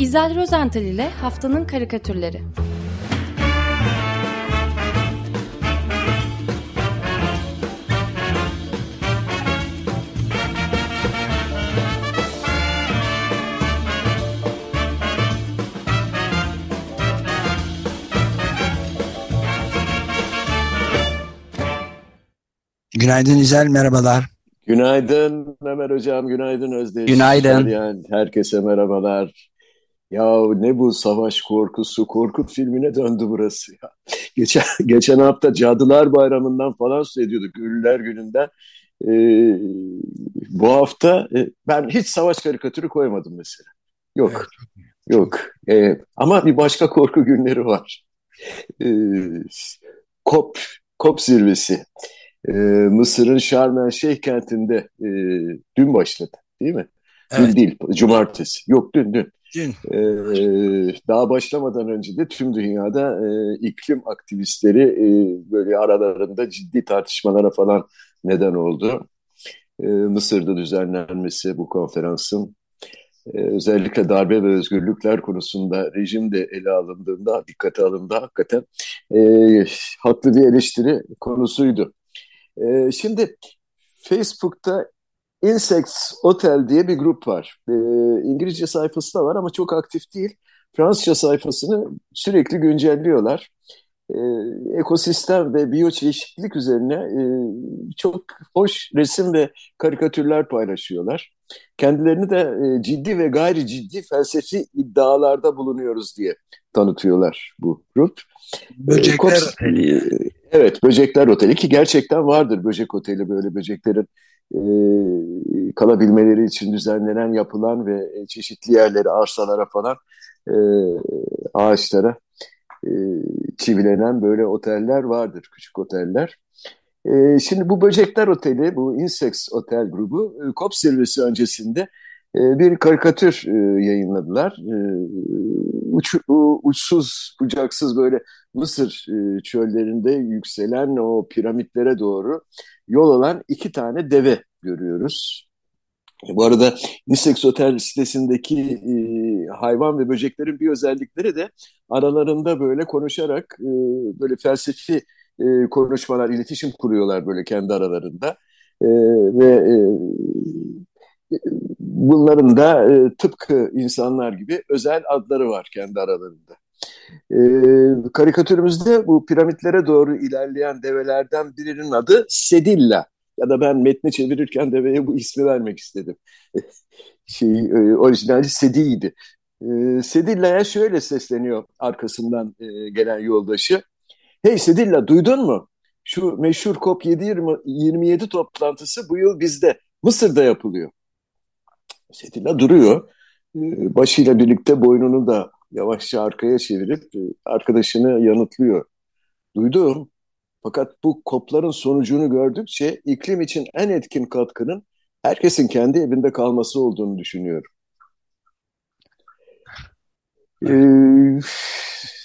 İzel Rozental ile Haftanın Karikatürleri Günaydın İzel, merhabalar. Günaydın Ömer Hocam, günaydın Özdeş. Günaydın. Yani herkese merhabalar. Ya ne bu savaş korkusu, korkut filmine döndü burası ya. Geçen, geçen hafta Cadılar Bayramı'ndan falan söz ediyorduk, Ünlüler Günü'nden. Ee, bu hafta e, ben hiç savaş karikatürü koymadım mesela. Yok, yok. Ee, ama bir başka korku günleri var. Ee, COP, COP zirvesi. Ee, Mısır'ın Şarm El Şeyh kentinde e, dün başladı değil mi? Evet. Dün değil, cumartesi. Yok dün, dün. Ee, daha başlamadan önce de tüm dünyada e, iklim aktivistleri e, böyle aralarında ciddi tartışmalara falan neden oldu. E, Mısır'da düzenlenmesi bu konferansın e, özellikle darbe ve özgürlükler konusunda rejim de ele alındığında, dikkate alındı hakikaten e, haklı bir eleştiri konusuydu. E, şimdi Facebook'ta Insects Hotel diye bir grup var. E, İngilizce sayfası da var ama çok aktif değil. Fransızca sayfasını sürekli güncelliyorlar. E, ekosistem ve biyoçeşitlilik üzerine e, çok hoş resim ve karikatürler paylaşıyorlar. Kendilerini de e, ciddi ve gayri ciddi felsefi iddialarda bulunuyoruz diye tanıtıyorlar bu grup. Böcekler Kops- Oteli. Evet, Böcekler Oteli ki gerçekten vardır böcek oteli böyle böceklerin e, kalabilmeleri için düzenlenen, yapılan ve e, çeşitli yerlere, arsalara falan e, ağaçlara e, çivilenen böyle oteller vardır, küçük oteller. E, şimdi bu Böcekler Oteli, bu Insects Otel grubu e, COP zirvesi öncesinde e, bir karikatür e, yayınladılar. E, uç, uçsuz, bucaksız böyle Mısır e, çöllerinde yükselen o piramitlere doğru yol olan iki tane deve görüyoruz. E, Bu arada Nisex Otel sitesindeki e, hayvan ve böceklerin bir özellikleri de aralarında böyle konuşarak e, böyle felsefi e, konuşmalar, iletişim kuruyorlar böyle kendi aralarında. E, ve e, bunların da e, tıpkı insanlar gibi özel adları var kendi aralarında. E, karikatürümüzde bu piramitlere doğru ilerleyen develerden birinin adı Sedilla. Ya da ben metni çevirirken deveye bu ismi vermek istedim. şey, e, orijinali Sedi'ydi. E, Sedilla'ya şöyle sesleniyor arkasından e, gelen yoldaşı. Hey Sedilla duydun mu? Şu meşhur COP27 toplantısı bu yıl bizde, Mısır'da yapılıyor. Sedilla duruyor. E, başıyla birlikte boynunu da yavaşça arkaya çevirip e, arkadaşını yanıtlıyor. Duydum. Fakat bu kopların sonucunu gördükçe iklim için en etkin katkının herkesin kendi evinde kalması olduğunu düşünüyorum. Ee,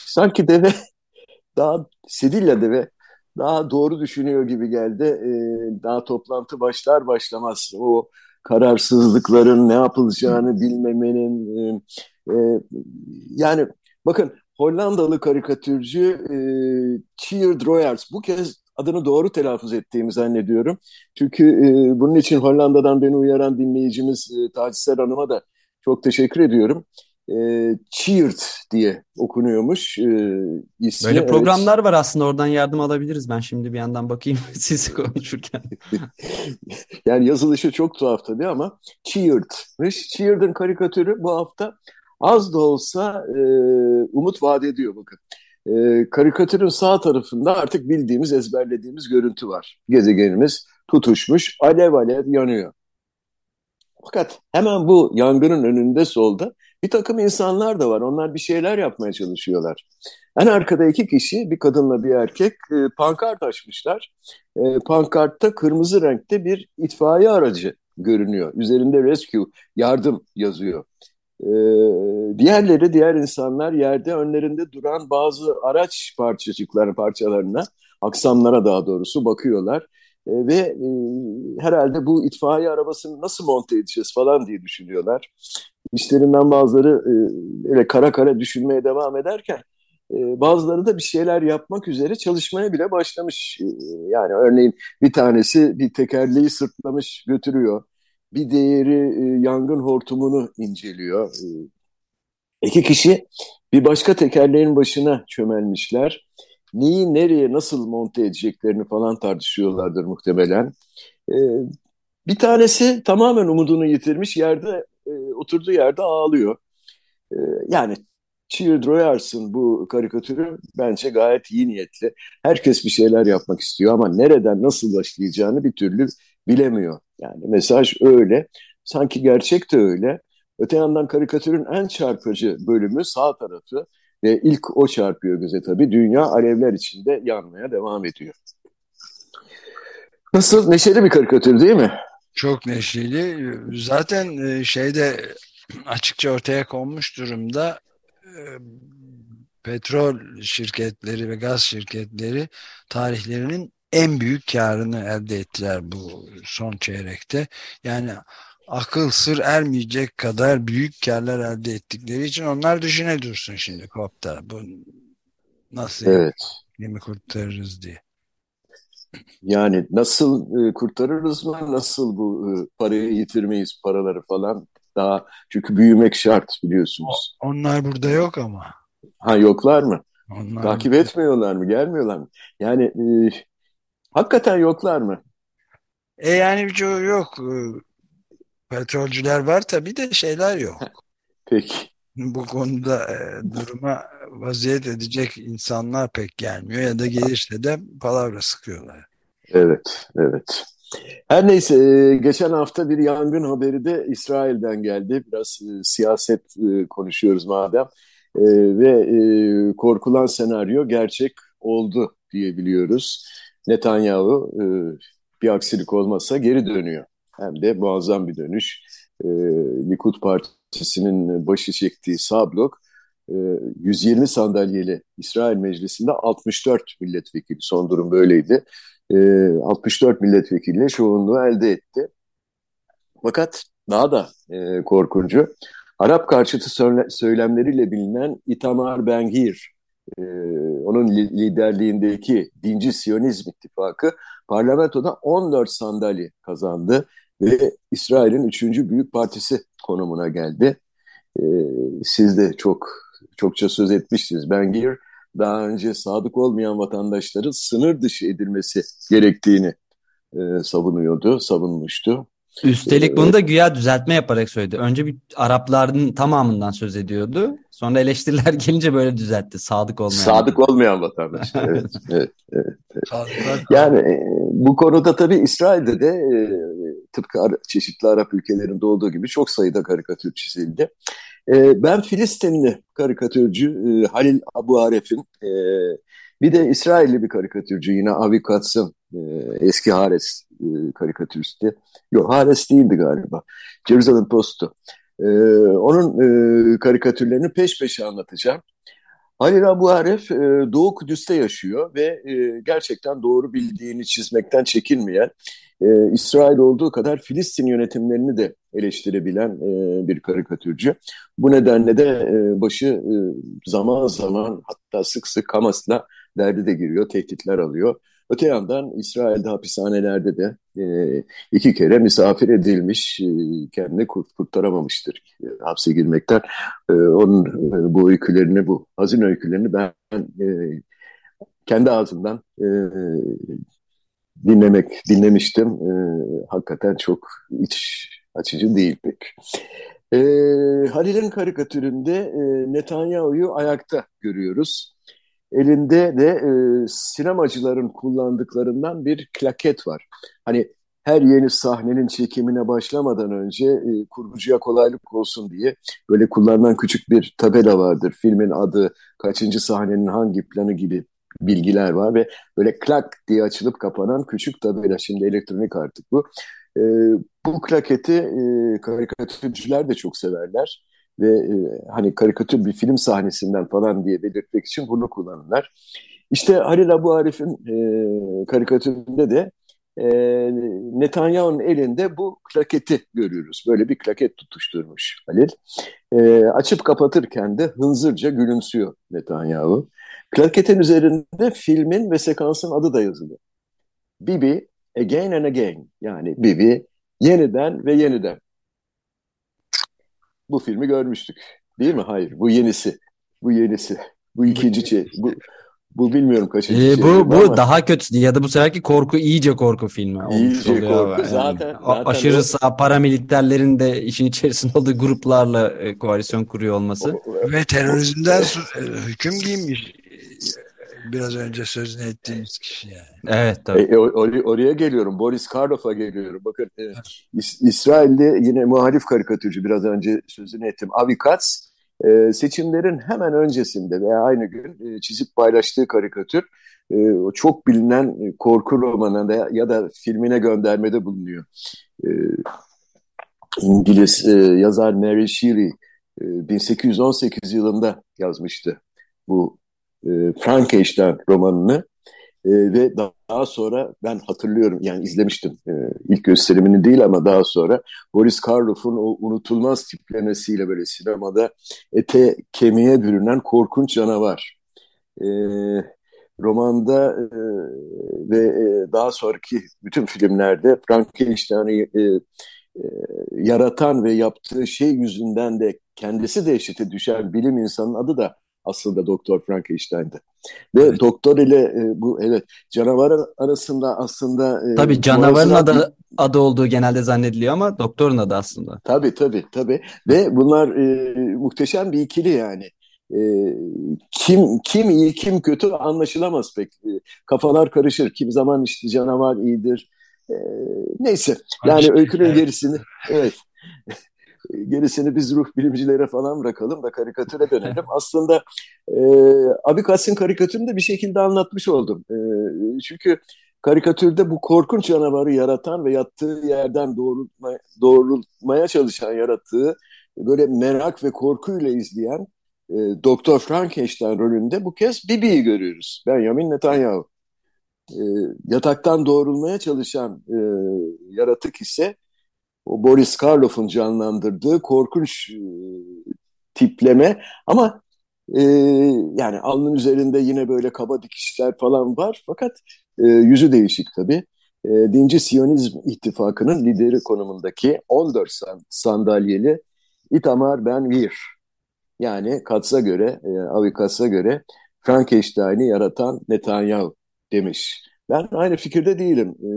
sanki deve daha Sedilla deve daha doğru düşünüyor gibi geldi. Ee, daha toplantı başlar başlamaz o kararsızlıkların ne yapılacağını bilmemenin e, yani bakın Hollandalı karikatürcü e, Tjeerd Royers bu kez adını doğru telaffuz ettiğimi zannediyorum. Çünkü e, bunun için Hollanda'dan beni uyaran dinleyicimiz e, Taciser Hanım'a da çok teşekkür ediyorum. E, Tjeerd diye okunuyormuş e, ismi. Böyle Evet. programlar var aslında oradan yardım alabiliriz. Ben şimdi bir yandan bakayım siz konuşurken. Yani yazılışı çok tuhaf tabii ama Cheered'mış. Cheered'ın karikatürü bu hafta az da olsa e, umut vaat ediyor bakın. E, karikatürün sağ tarafında artık bildiğimiz, ezberlediğimiz görüntü var. Gezegenimiz tutuşmuş, alev alev yanıyor. Fakat hemen bu yangının önünde solda bir takım insanlar da var. Onlar bir şeyler yapmaya çalışıyorlar. En arkada iki kişi, bir kadınla bir erkek, e, pankart açmışlar. E, pankartta kırmızı renkte bir itfaiye aracı görünüyor. Üzerinde rescue, yardım yazıyor. E, diğerleri, diğer insanlar yerde önlerinde duran bazı araç parçacıkları parçalarına, aksamlara daha doğrusu bakıyorlar. ve e, herhalde bu itfaiye arabasını nasıl monte edeceğiz falan diye düşünüyorlar. İşlerinden bazıları e, öyle kara kara düşünmeye devam ederken e, bazıları da bir şeyler yapmak üzere çalışmaya bile başlamış. E, yani örneğin bir tanesi bir tekerleği sırtlamış götürüyor. Bir diğeri e, yangın hortumunu inceliyor. E, iki kişi bir başka tekerleğin başına çömelmişler. Neyi nereye nasıl monte edeceklerini falan tartışıyorlardır muhtemelen. E, bir tanesi tamamen umudunu yitirmiş yerde e, oturduğu yerde ağlıyor. E, yani Cheer Royars'ın bu karikatürü bence gayet iyi niyetli. Herkes bir şeyler yapmak istiyor ama nereden nasıl başlayacağını bir türlü bilemiyor. Yani mesaj öyle. Sanki gerçek de öyle. Öte yandan karikatürün en çarpıcı bölümü sağ tarafı ve ilk o çarpıyor göze tabii. Dünya alevler içinde yanmaya devam ediyor. Nasıl? Neşeli bir karikatür değil mi? Çok neşeli. Zaten e, şeyde açıkça ortaya konmuş durumda e, petrol şirketleri ve gaz şirketleri tarihlerinin en büyük karını elde ettiler bu son çeyrekte. Yani akıl sır ermeyecek kadar büyük karlar elde ettikleri için onlar düşüne dursun şimdi kopta. Bu nasıl evet. mi kurtarırız diye. Yani nasıl e, kurtarırız mı? Nasıl bu e, parayı yitirmeyiz paraları falan? Daha çünkü büyümek şart biliyorsunuz. Onlar burada yok ama. Ha yoklar mı? Onlar Takip burada. etmiyorlar mı? Gelmiyorlar mı? Yani e, hakikaten yoklar mı? E yani birçoğu yok. E, petrolcüler var tabii de şeyler yok. Peki. Bu konuda e, duruma vaziyet edecek insanlar pek gelmiyor ya da gelirse de palavra sıkıyorlar. Evet, evet. Her neyse, e, geçen hafta bir yangın haberi de İsrail'den geldi. Biraz e, siyaset konuşuyoruz madem. Ve korkulan senaryo gerçek oldu diyebiliyoruz. Netanyahu bir aksilik olmazsa geri dönüyor. Hem de muazzam bir dönüş. Likud Partisi'nin başı çektiği sağ blok 120 sandalyeli İsrail Meclisi'nde 64 milletvekili. Son durum böyleydi. 64 milletvekiliyle çoğunluğu elde etti. Fakat daha da e, korkuncu, Arap karşıtı söylemleriyle bilinen Itamar Ben-Gvir, e, onun liderliğindeki Dinci Siyonizm İttifakı parlamentoda 14 sandalye kazandı ve İsrail'in üçüncü büyük partisi konumuna geldi. E, siz de çok çokça söz etmiştiniz. Ben-Gvir daha önce sadık olmayan vatandaşların sınır dışı edilmesi gerektiğini e, savunuyordu, savunmuştu. Üstelik bunu da güya düzeltme yaparak söyledi. Önce bir Arapların tamamından söz ediyordu. Sonra eleştiriler gelince böyle düzeltti. Sadık olmayan. Sadık olmayan vatandaşlar. evet, evet, evet. Yani e, bu konuda tabii İsrail'de de e, tıpkı çeşitli Arap ülkelerinde olduğu gibi çok sayıda karikatür çizildi. E, ben Filistinli karikatürcü Halil Abu Aref'in bir de İsrailli bir karikatürcü yine Avi Katz'ın eski Hares karikatüristi. Yok Hares değildi galiba. Jerusalem Post'u. E, onun e, karikatürlerini peş peşe anlatacağım. Halil Abu Aref e, Doğu Kudüs'te yaşıyor ve e, gerçekten doğru bildiğini çizmekten çekinmeyen, e, İsrail olduğu kadar Filistin yönetimlerini de eleştirebilen e, bir karikatürcü. Bu nedenle de e, başı e, zaman zaman hatta sık sık Hamas'la derdi de giriyor, tehditler alıyor. Öte yandan İsrail'de hapishanelerde de e, iki kere misafir edilmiş, e, kendini kurt kurtaramamıştır e, hapse girmekten. E, onun e, bu öykülerini, bu hazin öykülerini ben e, kendi ağzımdan e, dinlemek dinlemiştim. E, hakikaten çok iç açıcı değil pek. E, Halil'in karikatüründe e, Netanyahu'yu ayakta görüyoruz. Elinde de e, sinemacıların kullandıklarından bir klaket var. Hani her yeni sahnenin çekimine başlamadan önce e, kurgucuya kolaylık olsun diye böyle kullanılan küçük bir tabela vardır. Filmin adı, kaçıncı sahnenin hangi planı gibi bilgiler var ve böyle klak diye açılıp kapanan küçük tabela. Şimdi elektronik artık bu. E, bu klaketi e, karikatürcüler de çok severler ve e, hani karikatür bir film sahnesinden falan diye belirtmek için bunu kullanırlar. İşte Halil Abu Arif'in e, karikatüründe de e, Netanyahu'nun elinde bu klaketi görüyoruz. Böyle bir klaket tutuşturmuş Halil. E, açıp kapatırken de hınzırca gülümsüyor Netanyahu. Klaketin üzerinde filmin ve sekansın adı da yazılı. Bibi Again and Again yani Bibi yeniden ve yeniden. Bu filmi görmüştük. Değil mi? Hayır. Bu yenisi. Bu yenisi. Bu ikinci şey. Bu, bu bilmiyorum kaçıncı Ee, şey. bu bu ama daha kötü ya da bu seferki korku iyice korku filmi olmuş İyice oluyor korku. yani. Zaten- zaten aşırı o- sağ paramiliterlerin de işin içerisinde olduğu gruplarla e, koalisyon kuruyor olması. Ve terörizmden su- e, hüküm giymiş. Biraz önce sözünü ettiğimiz kişi yani. Evet E, tabii. e, or- oraya geliyorum. Boris Karloff'a geliyorum. Bakın e, İs- İsrail'de yine muhalif karikatürcü biraz önce sözünü ettim. Avi Katz e, seçimlerin hemen öncesinde veya aynı gün e, çizip paylaştığı karikatür e, o çok bilinen e, korku romanına ya da filmine göndermede bulunuyor. E, İngiliz e, yazar Mary Shelley e, 1818 yılında yazmıştı bu e, Frankenstein romanını. E, ve daha, sonra ben hatırlıyorum yani izlemiştim e, ilk gösterimini değil ama daha sonra Boris Karloff'un o unutulmaz tiplemesiyle böyle sinemada ete kemiğe bürünen korkunç canavar. E, romanda e, ve e, daha sonraki bütün filmlerde Frankenstein'i e, e, yaratan ve yaptığı şey yüzünden de kendisi dehşete düşen bilim insanının adı da aslında Doktor Frankenstein'di. Ve Evet. doktor ile e, bu evet canavar arasında aslında e, Tabii canavarın adı, adı olduğu genelde zannediliyor ama doktorun adı aslında. Tabii tabii tabii ve bunlar e, muhteşem bir ikili yani. E, kim kim iyi kim kötü anlaşılamaz pek. E, kafalar karışır. Kim zaman işte canavar iyidir. E, neyse yani öykünün gerisini evet gerisini biz ruh bilimcilere falan bırakalım da karikatüre dönelim. Aslında e, Abikats'ın karikatürünü de bir şekilde anlatmış oldum. E, çünkü karikatürde bu korkunç canavarı yaratan ve yattığı yerden doğrultma, doğrultmaya çalışan yaratığı böyle merak ve korkuyla izleyen e, Doktor Frankenstein rolünde bu kez Bibi'yi görüyoruz. Benjamin Netanyahu. E, yataktan doğrulmaya çalışan e, yaratık ise o Boris Karloff'un canlandırdığı korkunç e, tipleme ama e, yani alnın üzerinde yine böyle kaba dikişler falan var fakat e, yüzü değişik tabii. E, Dinci Siyonizm İttifakı'nın lideri konumundaki 14 san- sandalyeli Itamar Ben-Gvir yani Katz'a göre, e, Avi Katz'a göre Frankenstein'i yaratan Netanyahu demiş. Ben aynı fikirde değilim. E,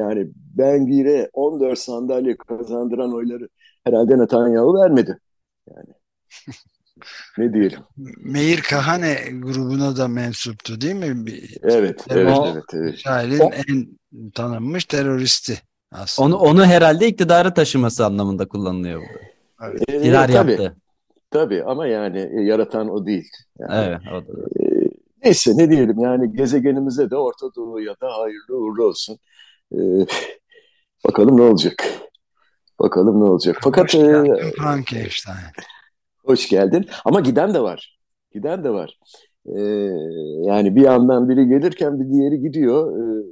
yani Ben-Gvir'e 14 sandalye kazandıran oyları herhalde Netanyahu vermedi. Yani ne diyelim. Meir Kahane grubuna da mensuptu değil mi? Bir- Evet, Evet, evet, o- evet, evet. İsrail'in O- en tanınmış teröristi aslında. Onu onu herhalde iktidara taşıması anlamında kullanılıyor burada. Evet. İktidar tabii, yaptı. tabii ama yani yaratan o değil. Yani, Evet, o da. e, neyse ne diyelim yani gezegenimize de Orta Doğu'ya da hayırlı uğurlu olsun. E, bakalım ne olacak. Bakalım ne olacak. Fakat Hoş e, geldin Frankenstein. Hoş geldin. Ama giden de var. Giden de var. Ee, yani bir yandan biri gelirken bir diğeri gidiyor. Ee,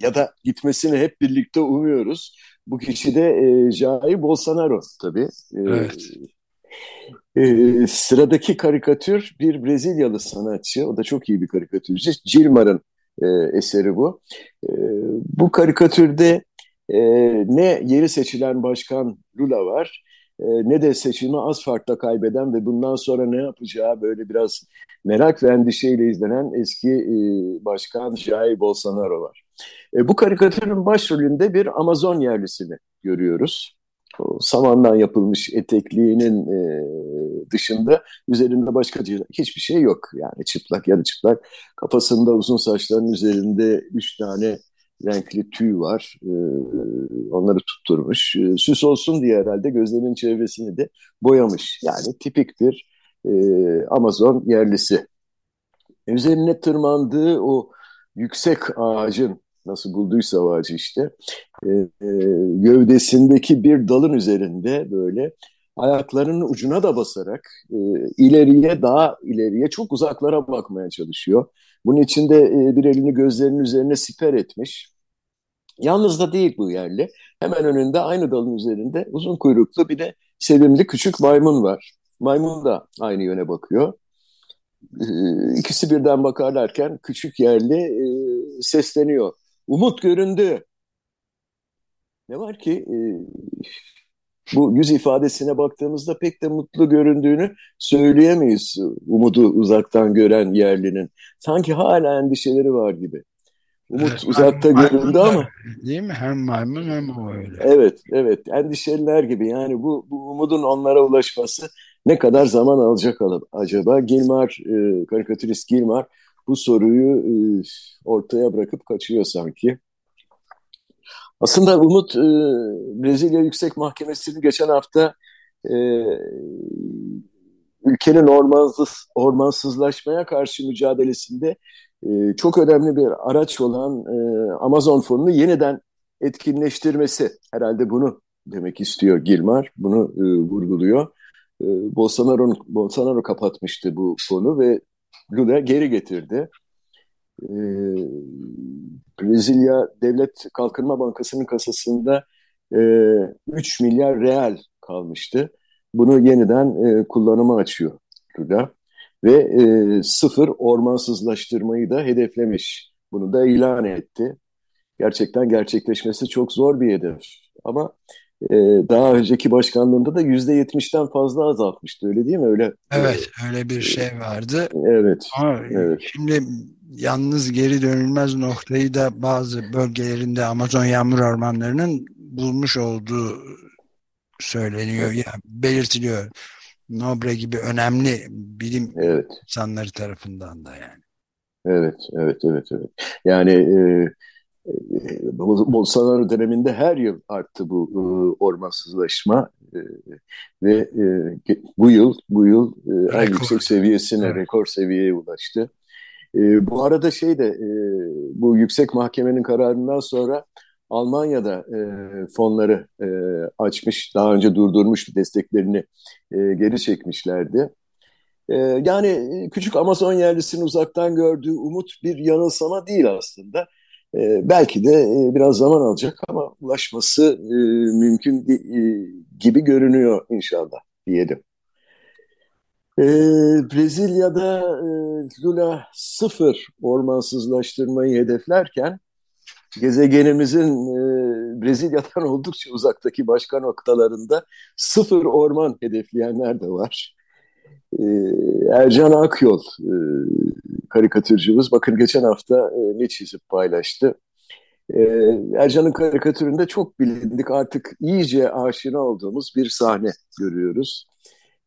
ya da gitmesini hep birlikte umuyoruz. Bu kişi de e, Jair Bolsonaro tabii. Ee, Evet. E, sıradaki karikatür bir Brezilyalı sanatçı. O da çok iyi bir karikatürcü. Gilmar'ın e, eseri bu. E, bu karikatürde e, ne yeni seçilen başkan Lula var e, ne de seçimi az farkla kaybeden ve bundan sonra ne yapacağı böyle biraz merak ve endişeyle izlenen eski e, başkan Jair Bolsonaro var. E, bu karikatürün başrolünde bir Amazon yerlisini görüyoruz. Samandan yapılmış etekliğinin e, dışında üzerinde başka hiçbir şey yok. Yani çıplak yarı çıplak. Kafasında uzun saçların üzerinde üç tane renkli tüy var. E, onları tutturmuş. E, süs olsun diye herhalde gözlerinin çevresini de boyamış. Yani tipik bir e, Amazon yerlisi. Üzerine tırmandığı o yüksek ağacın nasıl bulduysa o ağacı işte e, e, gövdesindeki bir dalın üzerinde böyle ayaklarının ucuna da basarak e, ileriye daha ileriye çok uzaklara bakmaya çalışıyor. Bunun içinde e, bir elini gözlerinin üzerine siper etmiş. Yalnız da değil bu yerli. Hemen önünde aynı dalın üzerinde uzun kuyruklu bir de sevimli küçük maymun var. Maymun da aynı yöne bakıyor. Ee, ikisi birden bakarlarken küçük yerli e, sesleniyor. Umut göründü. Ne var ki e, bu yüz ifadesine baktığımızda pek de mutlu göründüğünü söyleyemeyiz umudu uzaktan gören yerlinin. Sanki hala endişeleri var gibi. Umut evet, uzakta göründü ama. Değil mi? Hem maymun hem o öyle. Evet, evet. Endişeliler gibi. Yani bu, bu umudun onlara ulaşması ne kadar zaman alacak acaba? Gilmar, e, karikatürist Gilmar bu soruyu e, ortaya bırakıp kaçıyor sanki. Aslında Umut e, Brezilya Yüksek Mahkemesi'ni geçen hafta e, ülkenin ormansız, ormansızlaşmaya karşı mücadelesinde çok önemli bir araç olan Amazon fonunu yeniden etkinleştirmesi. Herhalde bunu demek istiyor Gilmar, bunu vurguluyor. E, Bolsonaro, Bolsonaro kapatmıştı bu fonu ve Lula geri getirdi. E, Brezilya Devlet Kalkınma Bankası'nın kasasında e, 3 milyar real kalmıştı. Bunu yeniden e, kullanıma açıyor Lula ve e, sıfır ormansızlaştırmayı da hedeflemiş. Bunu da ilan etti. Gerçekten gerçekleşmesi çok zor bir hedef. Ama e, daha önceki başkanlığında da yüzde yetmişten fazla azaltmıştı öyle değil mi? Öyle. Evet öyle bir şey vardı. Evet. Ama evet. şimdi yalnız geri dönülmez noktayı da bazı bölgelerinde Amazon yağmur ormanlarının bulmuş olduğu söyleniyor. Yani belirtiliyor. Nobre gibi önemli bilim evet. insanları tarafından da yani. Evet, evet, evet, evet. Yani e, e, Bolsonaro döneminde her yıl arttı bu e, ormansızlaşma e, ve e, bu yıl bu yıl e, en yüksek seviyesine, evet. rekor seviyeye ulaştı. E, bu arada şey de e, bu yüksek mahkemenin kararından sonra Almanya'da e, fonları e, açmış, daha önce durdurmuş desteklerini e, geri çekmişlerdi. E, yani küçük Amazon yerlisinin uzaktan gördüğü umut bir yanılsama değil aslında. E, belki de e, biraz zaman alacak ama ulaşması e, mümkün e, gibi görünüyor inşallah diyelim. E, Brezilya'da Lula sıfır ormansızlaştırmayı hedeflerken gezegenimizin Brezilya'dan oldukça uzaktaki başka noktalarında sıfır orman hedefleyenler de var. E, Ercan Akyol e, karikatürcümüz bakın geçen hafta e, ne çizip paylaştı. E, Ercan'ın karikatüründe çok bilindik artık iyice aşina olduğumuz bir sahne görüyoruz.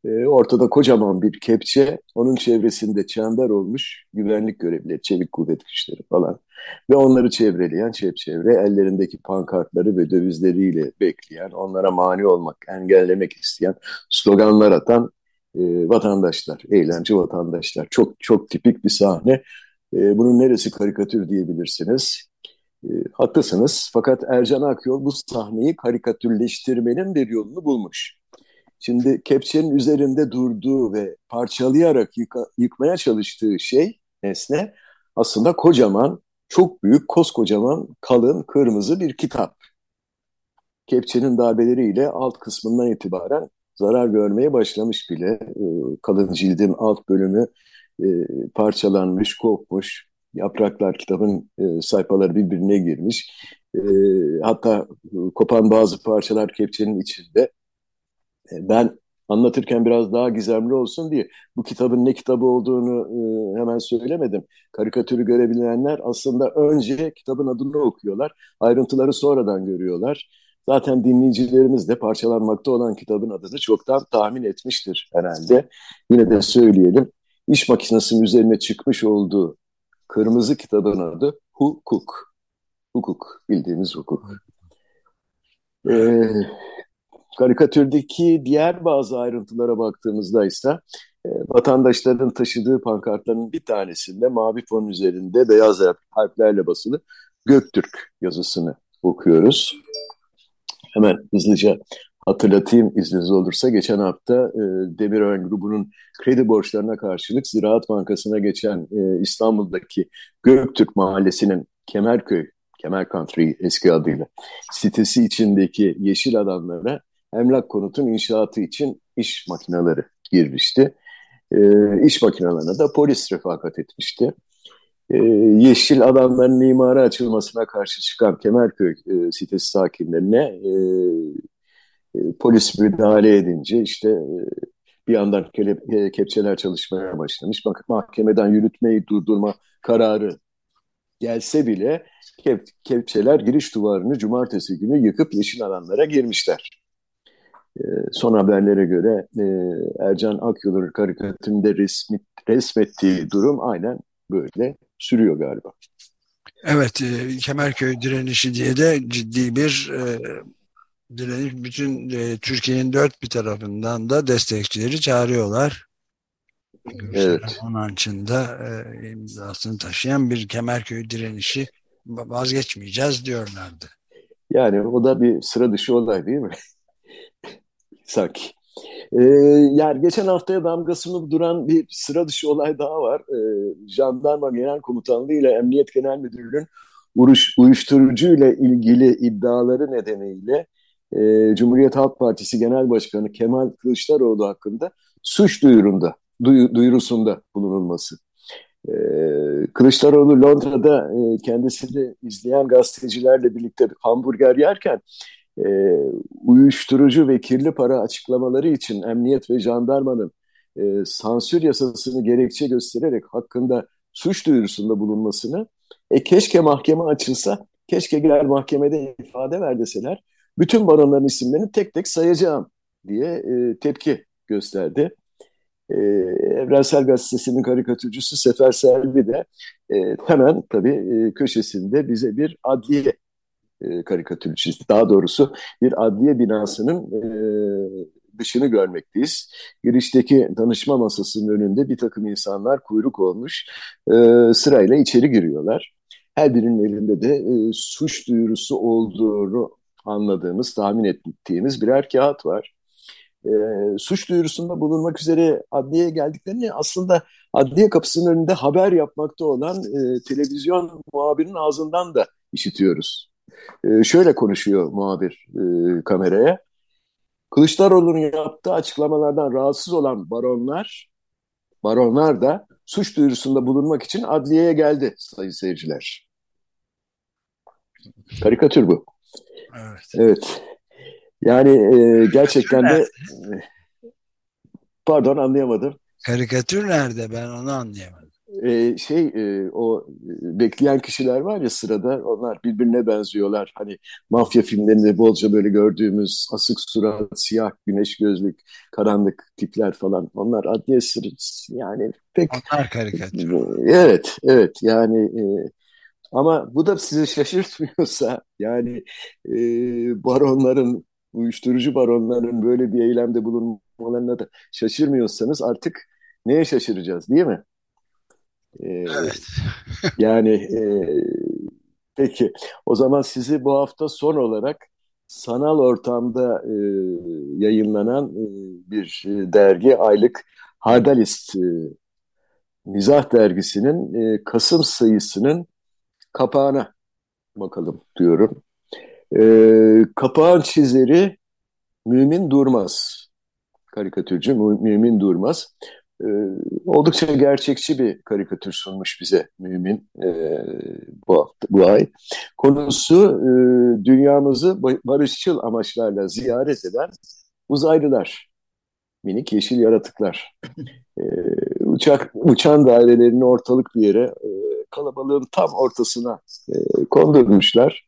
E, ortada kocaman bir kepçe, onun çevresinde çember olmuş güvenlik görevlileri, çevik kuvvet güçleri falan. Ve onları çevreleyen çevre ellerindeki pankartları ve dövizleriyle bekleyen, onlara mani olmak, engellemek isteyen, sloganlar atan e, vatandaşlar, eğlence vatandaşlar. Çok çok tipik bir sahne. E, bunun neresi karikatür diyebilirsiniz. E, haklısınız fakat Ercan Akyol bu sahneyi karikatürleştirmenin bir yolunu bulmuş. Şimdi kepçenin üzerinde durduğu ve parçalayarak yıka, yıkmaya çalıştığı şey, nesne aslında kocaman, çok büyük, koskocaman, kalın, kırmızı bir kitap. Kepçenin darbeleriyle alt kısmından itibaren zarar görmeye başlamış bile. E, kalın cildin alt bölümü e, parçalanmış, kopmuş. Yapraklar kitabın e, sayfaları birbirine girmiş. Hatta kopan bazı parçalar kepçenin içinde. Ben anlatırken biraz daha gizemli olsun diye bu kitabın ne kitabı olduğunu e, hemen söylemedim. Karikatürü görebilenler aslında önce kitabın adını okuyorlar. Ayrıntıları sonradan görüyorlar. Zaten dinleyicilerimiz de parçalanmakta olan kitabın adını çoktan tahmin etmiştir herhalde. Yine de söyleyelim. İş makinesinin üzerine çıkmış olduğu kırmızı kitabın adı Hukuk. Hukuk, bildiğimiz hukuk. Ee, karikatürdeki diğer bazı ayrıntılara baktığımızda ise e, vatandaşların taşıdığı pankartların bir tanesinde mavi fon üzerinde beyaz harflerle basılı Göktürk yazısını okuyoruz. Hemen hızlıca hatırlatayım izniniz olursa. Geçen hafta e, Demirören grubunun kredi borçlarına karşılık Ziraat Bankası'na geçen e, İstanbul'daki Göktürk Mahallesi'nin Kemerköy Kemer Country eski adıyla sitesi içindeki yeşil alanlara emlak konutun inşaatı için iş makineleri girmişti. E, iş makinelerine de polis refakat etmişti. E, yeşil alanların imara açılmasına karşı çıkan Kemerköy e, sitesi sakinlerine e, e, polis müdahale edince işte bir yandan kele, kepçeler çalışmaya başlamış. Bak mahkemeden yürütmeyi durdurma kararı gelse bile kep, kepçeler giriş duvarını cumartesi günü yıkıp yeşil alanlara girmişler. Son haberlere göre Ercan Akyol'un karikatüründe resmi, resmettiği durum aynen böyle sürüyor galiba. Evet, e, Kemerköy direnişi diye de ciddi bir e, direniş. Bütün e, Türkiye'nin dört bir tarafından da destekçileri çağırıyorlar. Evet. Onanç'ın da e, imzasını taşıyan bir Kemerköy direnişi vazgeçmeyeceğiz diyorlardı. Yani o da bir sıra dışı olay değil mi? Sanki. Ee, yani geçen haftaya damgasını duran bir sıra dışı olay daha var. Ee, Jandarma Genel Komutanlığı ile Emniyet Genel Müdürlüğü'nün uyuşturucu ile ilgili iddiaları nedeniyle e, Cumhuriyet Halk Partisi Genel Başkanı Kemal Kılıçdaroğlu hakkında suç duyurunda, duy, duyurusunda bulunulması. E, Kılıçdaroğlu Londra'da e, kendisini izleyen gazetecilerle birlikte hamburger yerken e, uyuşturucu ve kirli para açıklamaları için emniyet ve jandarmanın e, sansür yasasını gerekçe göstererek hakkında suç duyurusunda bulunmasını e, keşke mahkeme açılsa, keşke gel mahkemede ifade ver deseler bütün baronların isimlerini tek tek sayacağım diye e, tepki gösterdi. E, Evrensel Gazetesi'nin karikatürcüsü Sefer Selvi de e, hemen tabii e, köşesinde bize bir adliye e, karikatürü çizdi. Daha doğrusu bir adliye binasının e, dışını görmekteyiz. Girişteki danışma masasının önünde bir takım insanlar kuyruk olmuş e, sırayla içeri giriyorlar. Her birinin elinde de e, suç duyurusu olduğunu anladığımız, tahmin ettiğimiz birer kağıt var. E, suç duyurusunda bulunmak üzere adliyeye geldiklerini aslında adliye kapısının önünde haber yapmakta olan e, televizyon muhabirinin ağzından da işitiyoruz. E, şöyle konuşuyor muhabir e, kameraya. Kılıçdaroğlu'nun yaptığı açıklamalardan rahatsız olan baronlar, baronlar da suç duyurusunda bulunmak için adliyeye geldi sayın seyirciler. Karikatür bu. Evet. Evet. Yani e, gerçekten de pardon anlayamadım. Karikatür nerede? Ben onu anlayamadım. Ee, şey e, o bekleyen kişiler var ya sırada onlar birbirine benziyorlar. Hani mafya filmlerinde bolca böyle gördüğümüz asık surat, siyah güneş gözlük, karanlık tipler falan. Onlar adliye sırrı yani pek... Onlar karikatür. Evet, evet yani e, ama bu da sizi şaşırtmıyorsa yani e, baronların, uyuşturucu baronların böyle bir eylemde bulunmalarına da şaşırmıyorsanız artık neye şaşıracağız değil mi? E, evet. yani e, peki o zaman sizi bu hafta son olarak sanal ortamda e, yayınlanan e, bir dergi aylık Hardalist e, Mizah dergisinin e, Kasım sayısının kapağına bakalım diyorum. E, kapağın çizeri Mümin Durmaz. Karikatürcü Mümin Durmaz. E, oldukça gerçekçi bir karikatür sunmuş bize Mümin e, bu, bu ay. Konusu e, dünyamızı barışçıl amaçlarla ziyaret eden uzaylılar. Minik yeşil yaratıklar. E, uçak uçan dairelerini ortalık bir yere e, kalabalığın tam ortasına e, kondurmuşlar.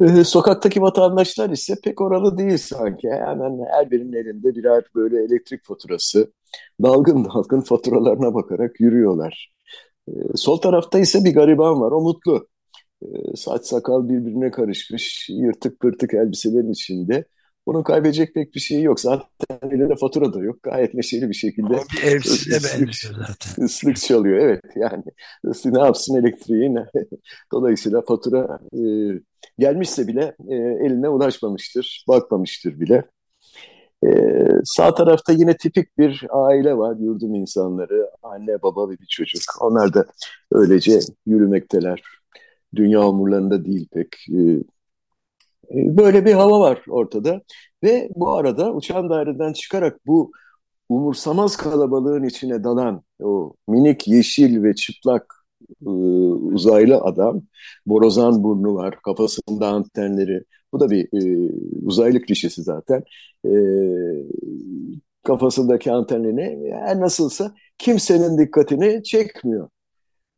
E, sokaktaki vatandaşlar ise pek oralı değil sanki. Hemen her birinin elinde birer böyle elektrik faturası, dalgın dalgın faturalarına bakarak yürüyorlar. E, sol tarafta ise bir gariban var, o mutlu. E, saç sakal birbirine karışmış, yırtık pırtık elbiselerin içinde. Bunun kaybedecek pek bir şey yok. Zaten elinde fatura da yok. Gayet neşeli bir şekilde. O bir evsize benziyor zaten. Islık çalıyor evet. Yani ne yapsın elektriği ne? Dolayısıyla fatura e, gelmişse bile e, eline ulaşmamıştır. Bakmamıştır bile. Sağ tarafta yine tipik bir aile var. Yurdum insanları. Anne, baba ve bir çocuk. Onlar da öylece yürümekteler. Dünya umurlarında değil pek. E, böyle bir hava var ortada. Ve bu arada uçan daireden çıkarak bu umursamaz kalabalığın içine dalan o minik yeşil ve çıplak e, uzaylı adam. Borazan burnu var, kafasında antenleri. Bu da bir e, uzaylı klişesi zaten. E, kafasındaki antenlerini her nasılsa kimsenin dikkatini çekmiyor.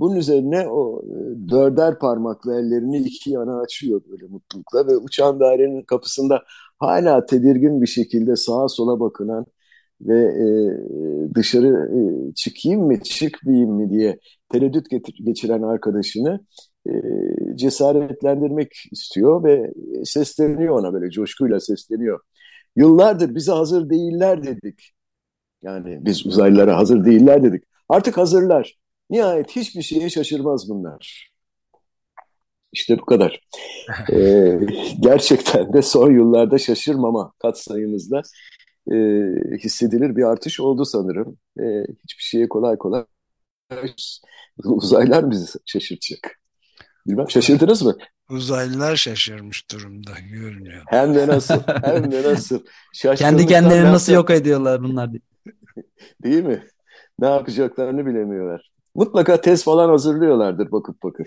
Bunun üzerine o dörder parmaklı ellerini iki yana açıyor böyle mutlulukla ve uçan dairenin kapısında hala tedirgin bir şekilde sağa sola bakınan ve e, dışarı e, çıkayım mı çıkmayayım mı diye tereddüt geçiren arkadaşını e, cesaretlendirmek istiyor ve sesleniyor ona böyle coşkuyla sesleniyor. Yıllardır bize hazır değiller dedik. Yani biz uzaylılara hazır değiller dedik. Artık hazırlar. Nihayet hiçbir şeye şaşırmaz bunlar. İşte bu kadar. ee, gerçekten de son yıllarda şaşırmama katsayımızda e, hissedilir bir artış oldu sanırım. E, hiçbir şeye kolay kolay uzaylılar bizi şaşırtacak. Bilmem şaşırdınız mı? Uzaylılar şaşırmış durumda görünüyor. Hem de nasıl, hem de nasıl. Kendi kendilerini nasıl yok ediyorlar bunlar Değil mi? Ne yapacaklarını bilemiyorlar. Mutlaka test falan hazırlıyorlardır bakıp bakıp.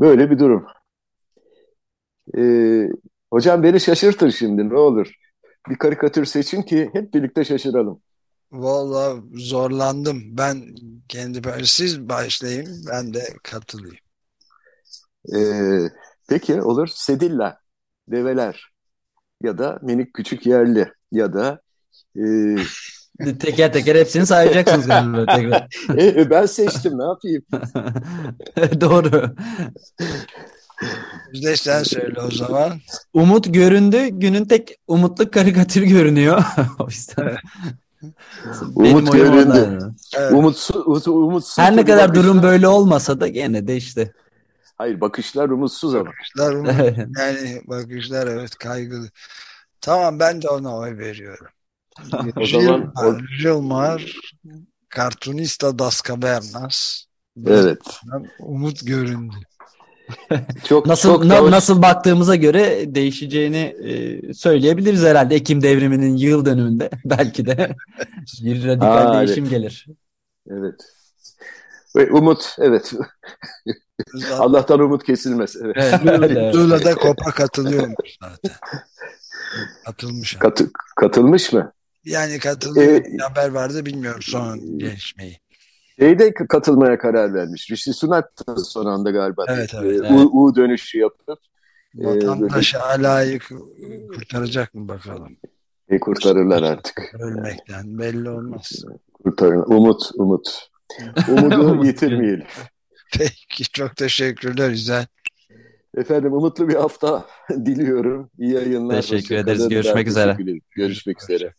Böyle bir durum. Ee, hocam beni şaşırtır şimdi ne olur. Bir karikatür seçin ki hep birlikte şaşıralım. Vallahi zorlandım. Ben kendi siz başlayın ben de katılayım. Ee, peki olur. Sedilla, develer ya da minik küçük yerli ya da e... teker teker hepsini sayacaksınız galiba tekrar. e, ben seçtim ne yapayım? Doğru. Yüzde sen söyle o zaman. Umut göründü. Günün tek umutlu karikatürü görünüyor. o yüzden. Umut göründü. Evet. Umutsuz, umutsuz. Her ne kadar bakışlar... durum böyle olmasa da gene de işte. Hayır bakışlar umutsuz ama. Bakışlar umut, yani bakışlar evet kaygılı. Tamam ben de ona oy veriyorum. o zaman Gilmar, Cartunista das Cavernas. Evet. Umut göründü. çok nasıl çok na, nasıl baktığımıza göre değişeceğini e, söyleyebiliriz herhalde Ekim devriminin yıl dönümünde belki de bir radikal ha, değişim evet. gelir. Evet. Ve umut evet. Allah'tan umut kesilmez. Evet. evet Zula'da kopa katılıyormuş zaten. Katılmış. Kat, katılmış mı? Yani katılıyor. Ee, haber vardı bilmiyorum son gelişmeyi. Şeyde katılmaya karar vermiş. Rishi Sunak da son anda galiba. Evet, evet. evet. U, U dönüşü yapıp. Vatandaşı e, alayı kurtaracak mı bakalım? E, kurtarırlar artık. Ölmekten belli olmaz. Kurtarırlar. Umut, umut. Umudu yitirmeyelim. Peki çok teşekkürler güzel. Efendim umutlu bir hafta diliyorum. İyi yayınlar. Teşekkür ederiz. Görüşmek üzere. Görüşmek üzere.